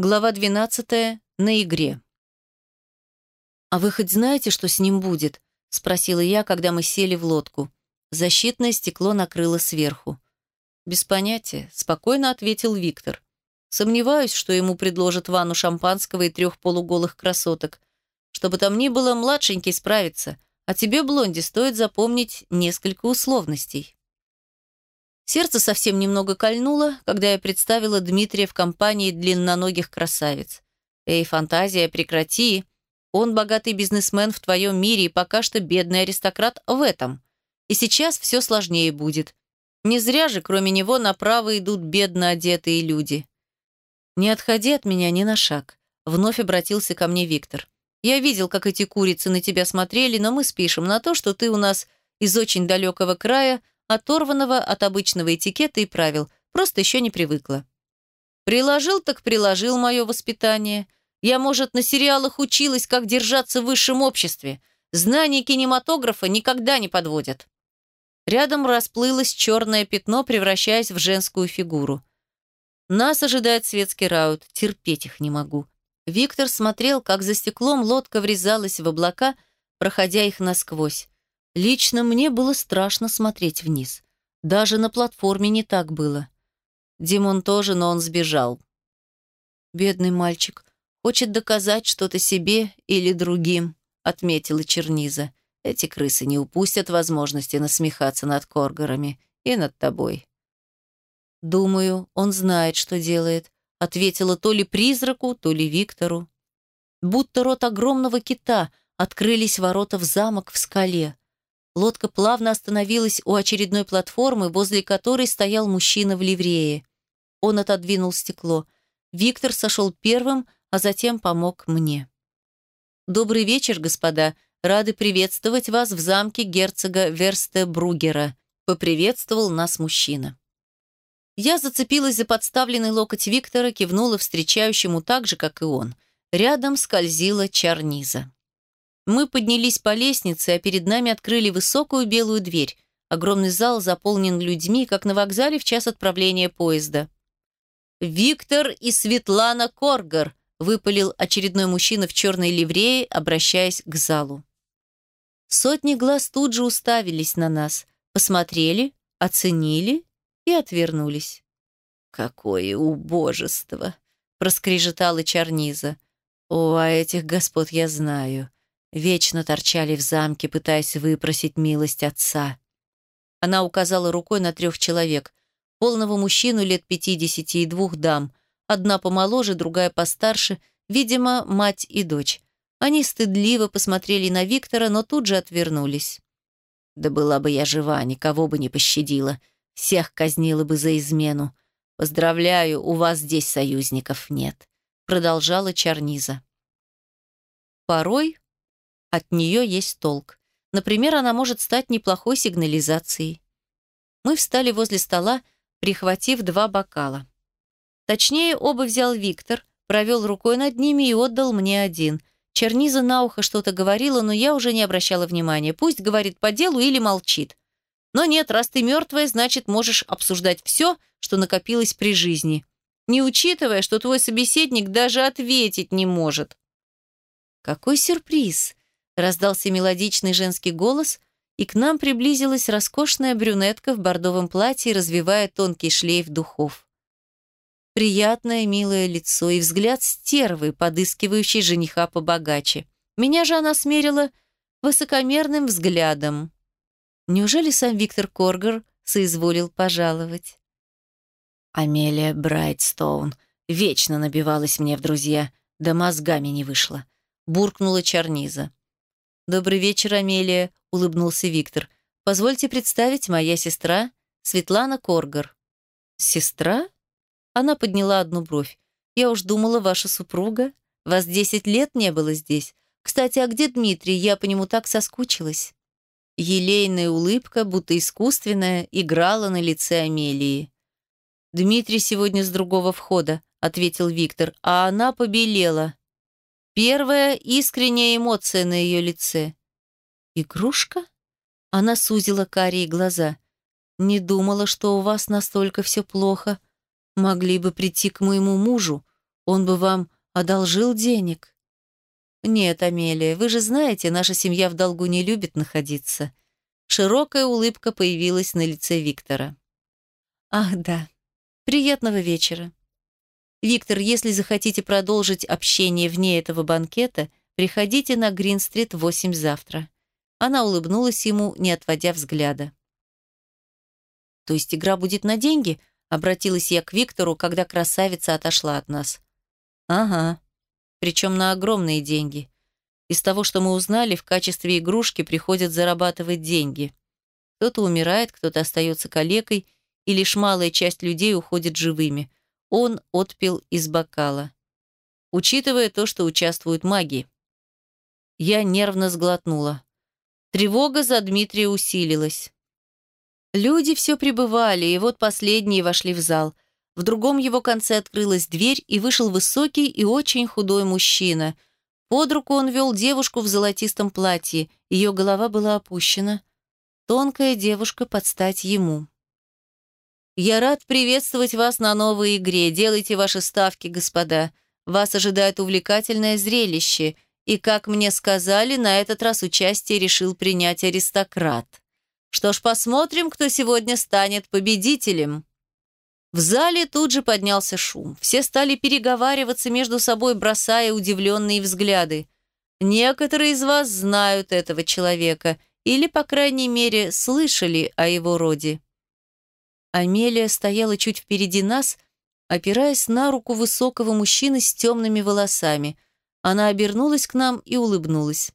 Глава 12. На игре. «А вы хоть знаете, что с ним будет?» — спросила я, когда мы сели в лодку. Защитное стекло накрыло сверху. «Без понятия», — спокойно ответил Виктор. «Сомневаюсь, что ему предложат ванну шампанского и трех полуголых красоток. Чтобы там ни было, младшенький справится, а тебе, Блонди, стоит запомнить несколько условностей». Сердце совсем немного кольнуло, когда я представила Дмитрия в компании длинноногих красавиц. «Эй, фантазия, прекрати! Он богатый бизнесмен в твоем мире и пока что бедный аристократ в этом. И сейчас все сложнее будет. Не зря же, кроме него, направо идут бедно одетые люди. Не отходи от меня ни на шаг. Вновь обратился ко мне Виктор. Я видел, как эти курицы на тебя смотрели, но мы спишем на то, что ты у нас из очень далекого края, оторванного от обычного этикета и правил, просто еще не привыкла. Приложил так приложил мое воспитание. Я, может, на сериалах училась, как держаться в высшем обществе. Знания кинематографа никогда не подводят. Рядом расплылось черное пятно, превращаясь в женскую фигуру. Нас ожидает светский раут, терпеть их не могу. Виктор смотрел, как за стеклом лодка врезалась в облака, проходя их насквозь. Лично мне было страшно смотреть вниз. Даже на платформе не так было. Димон тоже, но он сбежал. «Бедный мальчик. Хочет доказать что-то себе или другим», — отметила Черниза. «Эти крысы не упустят возможности насмехаться над Коргорами и над тобой». «Думаю, он знает, что делает», — ответила то ли призраку, то ли Виктору. Будто рот огромного кита открылись ворота в замок в скале. Лодка плавно остановилась у очередной платформы, возле которой стоял мужчина в ливрее. Он отодвинул стекло. Виктор сошел первым, а затем помог мне. «Добрый вечер, господа. Рады приветствовать вас в замке герцога Верстебругера», поприветствовал нас мужчина. Я зацепилась за подставленный локоть Виктора, кивнула встречающему так же, как и он. Рядом скользила чарниза. Мы поднялись по лестнице, а перед нами открыли высокую белую дверь. Огромный зал заполнен людьми, как на вокзале в час отправления поезда. «Виктор и Светлана Коргар», — выпалил очередной мужчина в черной ливрее, обращаясь к залу. Сотни глаз тут же уставились на нас, посмотрели, оценили и отвернулись. «Какое убожество!» — проскрежетала Чарниза. «О, а этих господ я знаю. Вечно торчали в замке, пытаясь выпросить милость отца. Она указала рукой на трех человек. Полного мужчину лет пятидесяти и двух дам. Одна помоложе, другая постарше, видимо, мать и дочь. Они стыдливо посмотрели на Виктора, но тут же отвернулись. «Да была бы я жива, никого бы не пощадила. Всех казнила бы за измену. Поздравляю, у вас здесь союзников нет», — продолжала Чарниза. Порой от нее есть толк. Например, она может стать неплохой сигнализацией. Мы встали возле стола, прихватив два бокала. Точнее, оба взял Виктор, провел рукой над ними и отдал мне один. Черниза на ухо что-то говорила, но я уже не обращала внимания. Пусть говорит по делу или молчит. Но нет, раз ты мертвая, значит, можешь обсуждать все, что накопилось при жизни, не учитывая, что твой собеседник даже ответить не может. Какой сюрприз! Раздался мелодичный женский голос, и к нам приблизилась роскошная брюнетка в бордовом платье, развивая тонкий шлейф духов. Приятное, милое лицо и взгляд стервы, подыскивающей жениха побогаче. Меня же она смерила высокомерным взглядом. Неужели сам Виктор Коргер соизволил пожаловать? Амелия Брайтстоун вечно набивалась мне в друзья, да мозгами не вышла. Буркнула Чарниза. «Добрый вечер, Амелия», — улыбнулся Виктор. «Позвольте представить, моя сестра Светлана Коргар». «Сестра?» Она подняла одну бровь. «Я уж думала, ваша супруга. Вас десять лет не было здесь. Кстати, а где Дмитрий? Я по нему так соскучилась». Елейная улыбка, будто искусственная, играла на лице Амелии. «Дмитрий сегодня с другого входа», — ответил Виктор, а она побелела. Первая искренняя эмоция на ее лице. «Игрушка?» Она сузила карие глаза. «Не думала, что у вас настолько все плохо. Могли бы прийти к моему мужу. Он бы вам одолжил денег. Нет, Амелия, вы же знаете, наша семья в долгу не любит находиться. Широкая улыбка появилась на лице Виктора. Ах, да. Приятного вечера. Виктор, если захотите продолжить общение вне этого банкета, приходите на Грин-стрит в 8 завтра. Она улыбнулась ему, не отводя взгляда. То есть игра будет на деньги? Обратилась я к Виктору, когда красавица отошла от нас. Ага. Причем на огромные деньги. Из того, что мы узнали, в качестве игрушки приходят зарабатывать деньги. Кто-то умирает, кто-то остается калекой, и лишь малая часть людей уходит живыми. Он отпил из бокала. Учитывая то, что участвуют маги. Я нервно сглотнула. Тревога за Дмитрия усилилась. Люди все прибывали, и вот последние вошли в зал. В другом его конце открылась дверь, и вышел высокий и очень худой мужчина. Под руку он вел девушку в золотистом платье, ее голова была опущена. Тонкая девушка под стать ему. «Я рад приветствовать вас на новой игре. Делайте ваши ставки, господа. Вас ожидает увлекательное зрелище – и, как мне сказали, на этот раз участие решил принять аристократ. Что ж, посмотрим, кто сегодня станет победителем. В зале тут же поднялся шум. Все стали переговариваться между собой, бросая удивленные взгляды. Некоторые из вас знают этого человека или, по крайней мере, слышали о его роде. Амелия стояла чуть впереди нас, опираясь на руку высокого мужчины с темными волосами – она обернулась к нам и улыбнулась.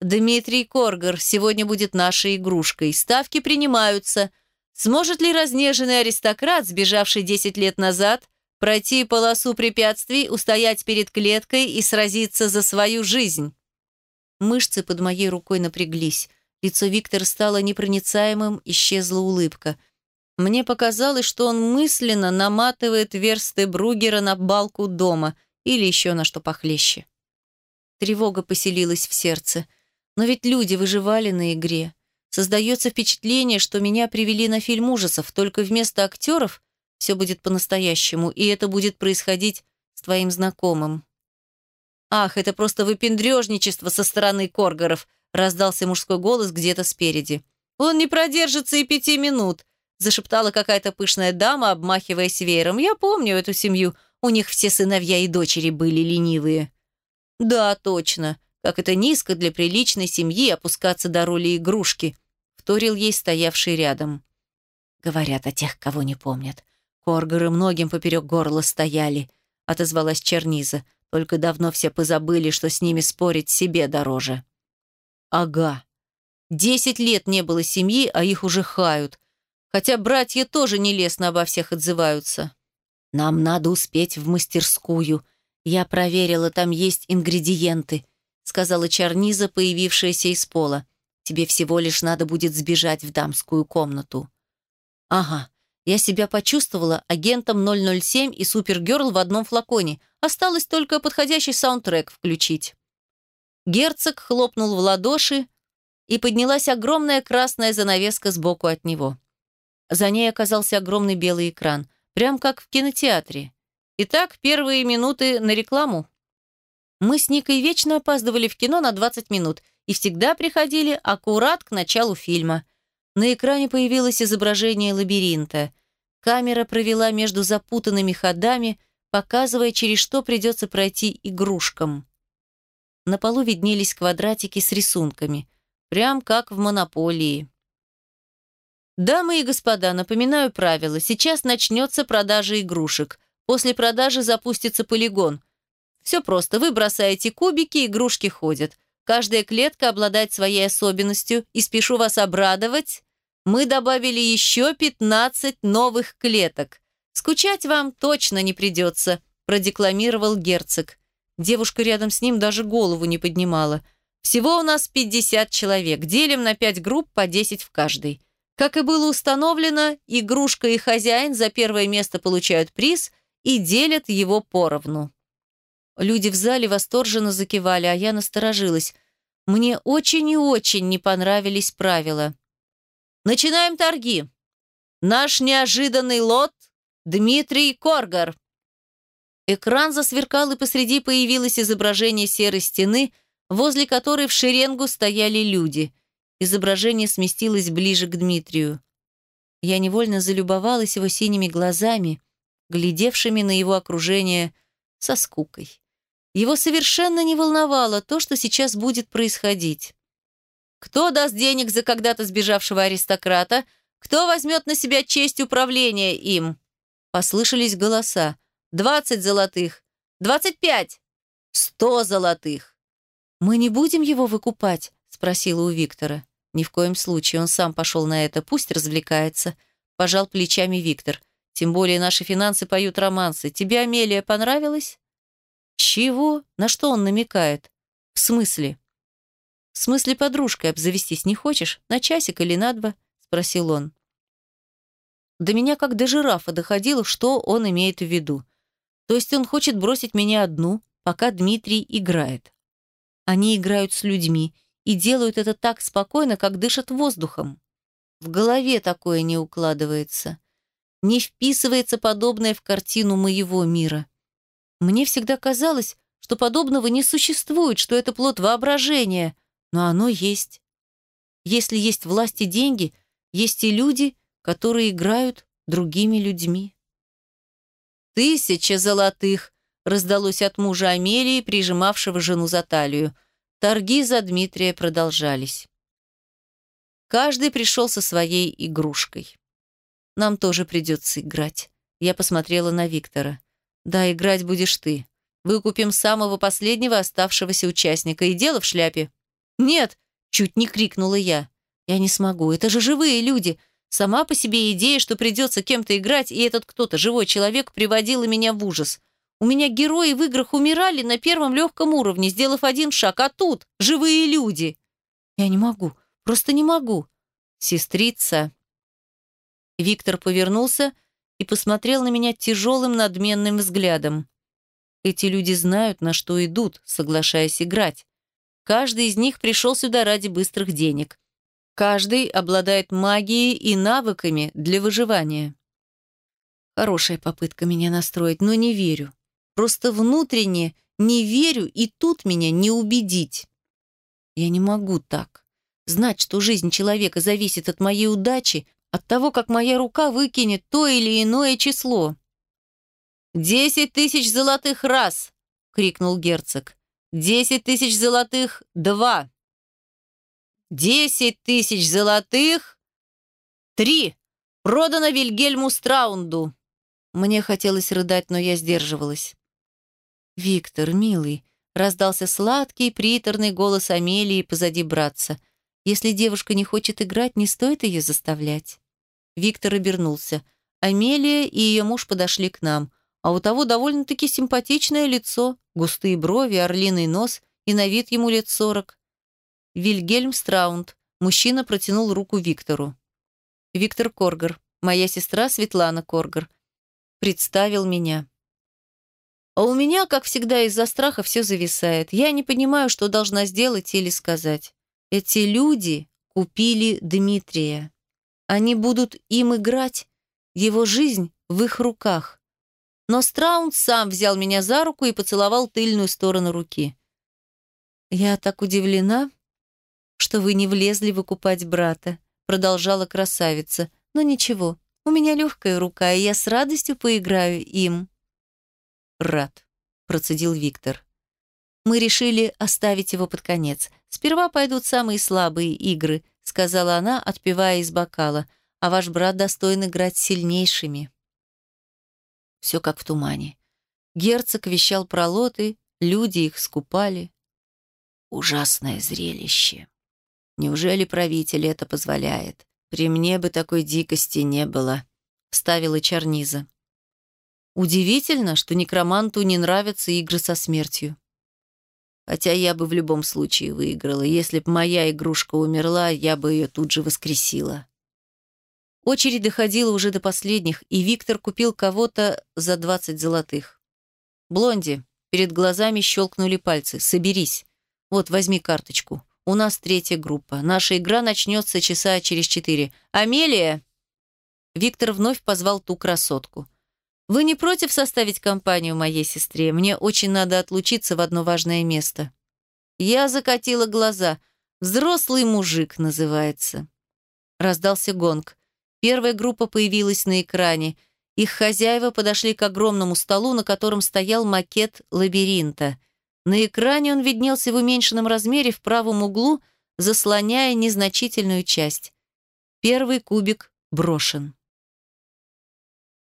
«Дмитрий Коргар сегодня будет нашей игрушкой. Ставки принимаются. Сможет ли разнеженный аристократ, сбежавший 10 лет назад, пройти полосу препятствий, устоять перед клеткой и сразиться за свою жизнь?» Мышцы под моей рукой напряглись. Лицо Виктора стало непроницаемым, исчезла улыбка. Мне показалось, что он мысленно наматывает версты Бругера на балку дома – или еще на что похлеще. Тревога поселилась в сердце. Но ведь люди выживали на игре. Создается впечатление, что меня привели на фильм ужасов, только вместо актеров все будет по-настоящему, и это будет происходить с твоим знакомым. «Ах, это просто выпендрежничество со стороны Коргоров», раздался мужской голос где-то спереди. «Он не продержится и пяти минут», зашептала какая-то пышная дама, обмахиваясь веером. «Я помню эту семью. У них все сыновья и дочери были ленивые. Да, точно. Как это низко для приличной семьи опускаться до роли игрушки, вторил ей стоявший рядом. Говорят о тех, кого не помнят. Коргоры многим поперек горла стояли, отозвалась Черниза. Только давно все позабыли, что с ними спорить себе дороже. Ага. Десять лет не было семьи, а их уже хают. Хотя братья тоже нелестно обо всех отзываются. «Нам надо успеть в мастерскую. Я проверила, там есть ингредиенты», сказала Чарниза, появившаяся из пола. «Тебе всего лишь надо будет сбежать в дамскую комнату». «Ага, я себя почувствовала агентом 007 и Супергерл в одном флаконе. Осталось только подходящий саундтрек включить». Герцог хлопнул в ладоши, и поднялась огромная красная занавеска сбоку от него. За ней оказался огромный белый экран. Прям как в кинотеатре. Итак, первые минуты на рекламу. Мы с Никой вечно опаздывали в кино на 20 минут и всегда приходили аккурат к началу фильма. На экране появилось изображение лабиринта. Камера провела между запутанными ходами, показывая, через что придется пройти игрушкам. На полу виднелись квадратики с рисунками, прям как в «Монополии». Дамы и господа, напоминаю правила. Сейчас начнется продажа игрушек. После продажи запустится полигон. Все просто. Вы бросаете кубики, игрушки ходят. Каждая клетка обладает своей особенностью. И спешу вас обрадовать. Мы добавили еще 15 новых клеток. Скучать вам точно не придется, продекламировал герцог. Девушка рядом с ним даже голову не поднимала. Всего у нас 50 человек. Делим на 5 групп по 10 в каждой. Как и было установлено, игрушка и хозяин за первое место получают приз и делят его поровну. Люди в зале восторженно закивали, а я насторожилась. Мне очень и очень не понравились правила. Начинаем торги. Наш неожиданный лот – Дмитрий Коргар. Экран засверкал, и посреди появилось изображение серой стены, возле которой в шеренгу стояли люди. Изображение сместилось ближе к Дмитрию. Я невольно залюбовалась его синими глазами, глядевшими на его окружение со скукой. Его совершенно не волновало то, что сейчас будет происходить. Кто даст денег за когда-то сбежавшего аристократа? Кто возьмет на себя честь управления им? Послышались голоса. «Двадцать золотых! Двадцать пять! Сто золотых!» «Мы не будем его выкупать?» — спросила у Виктора. «Ни в коем случае, он сам пошел на это, пусть развлекается», — пожал плечами Виктор. «Тем более наши финансы поют романсы. Тебе Амелия понравилась?» «Чего? На что он намекает?» «В смысле?» «В смысле подружкой обзавестись не хочешь? На часик или на два?» – спросил он. До меня как до жирафа доходило, что он имеет в виду. То есть он хочет бросить меня одну, пока Дмитрий играет. Они играют с людьми и делают это так спокойно, как дышат воздухом. В голове такое не укладывается. Не вписывается подобное в картину моего мира. Мне всегда казалось, что подобного не существует, что это плод воображения – но оно есть. Если есть власть и деньги, есть и люди, которые играют другими людьми. «Тысяча золотых!» раздалось от мужа Амелии, прижимавшего жену за талию. Торги за Дмитрия продолжались. Каждый пришел со своей игрушкой. Нам тоже придется играть. Я посмотрела на Виктора. Да, играть будешь ты. Выкупим самого последнего оставшегося участника. И дело в шляпе. «Нет!» – чуть не крикнула я. «Я не смогу, это же живые люди!» Сама по себе идея, что придется кем-то играть, и этот кто-то, живой человек, приводила меня в ужас. У меня герои в играх умирали на первом легком уровне, сделав один шаг, а тут живые люди. Я не могу, просто не могу. Сестрица. Виктор повернулся и посмотрел на меня тяжелым надменным взглядом. Эти люди знают, на что идут, соглашаясь играть. Каждый из них пришел сюда ради быстрых денег. Каждый обладает магией и навыками для выживания. Хорошая попытка меня настроить, но не верю. Просто внутренне не верю, и тут меня не убедить. Я не могу так. Знать, что жизнь человека зависит от моей удачи, от того, как моя рука выкинет то или иное число. «Десять тысяч золотых раз!» — крикнул герцог. Десять тысяч золотых – два. Десять тысяч золотых – три. Продано Вильгельму Страунду. Мне хотелось рыдать, но я сдерживалась. «Виктор, милый», — раздался сладкий, приторный голос Амелии позади братца. «Если девушка не хочет играть, не стоит ее заставлять». Виктор обернулся. Амелия и ее муж подошли к нам а у того довольно-таки симпатичное лицо, густые брови, орлиный нос и на вид ему лет сорок. Вильгельм Страунд. Мужчина протянул руку Виктору. Виктор Коргер. Моя сестра Светлана Коргер. Представил меня. А у меня, как всегда, из-за страха все зависает. Я не понимаю, что должна сделать или сказать. Эти люди купили Дмитрия. Они будут им играть. Его жизнь в их руках. Но Страунд сам взял меня за руку и поцеловал тыльную сторону руки. «Я так удивлена, что вы не влезли выкупать брата», продолжала красавица. «Но ничего, у меня легкая рука, и я с радостью поиграю им». «Рад», процедил Виктор. «Мы решили оставить его под конец. Сперва пойдут самые слабые игры», сказала она, отпивая из бокала, «а ваш брат достоин играть сильнейшими». Все как в тумане. Герцог вещал про лоты, люди их скупали. Ужасное зрелище. Неужели правитель это позволяет? При мне бы такой дикости не было, вставила Чарниза. Удивительно, что некроманту не нравятся игры со смертью. Хотя я бы в любом случае выиграла. Если б моя игрушка умерла, я бы ее тут же воскресила. Очередь доходила уже до последних, и Виктор купил кого-то за 20 золотых. «Блонди», перед глазами щелкнули пальцы, «соберись. Вот, возьми карточку. У нас третья группа. Наша игра начнется часа через четыре. Амелия!» Виктор вновь позвал ту красотку. «Вы не против составить компанию моей сестре? Мне очень надо отлучиться в одно важное место». Я закатила глаза. «Взрослый мужик» называется. Раздался гонг. Первая группа появилась на экране. Их хозяева подошли к огромному столу, на котором стоял макет лабиринта. На экране он виднелся в уменьшенном размере в правом углу, заслоняя незначительную часть. Первый кубик брошен.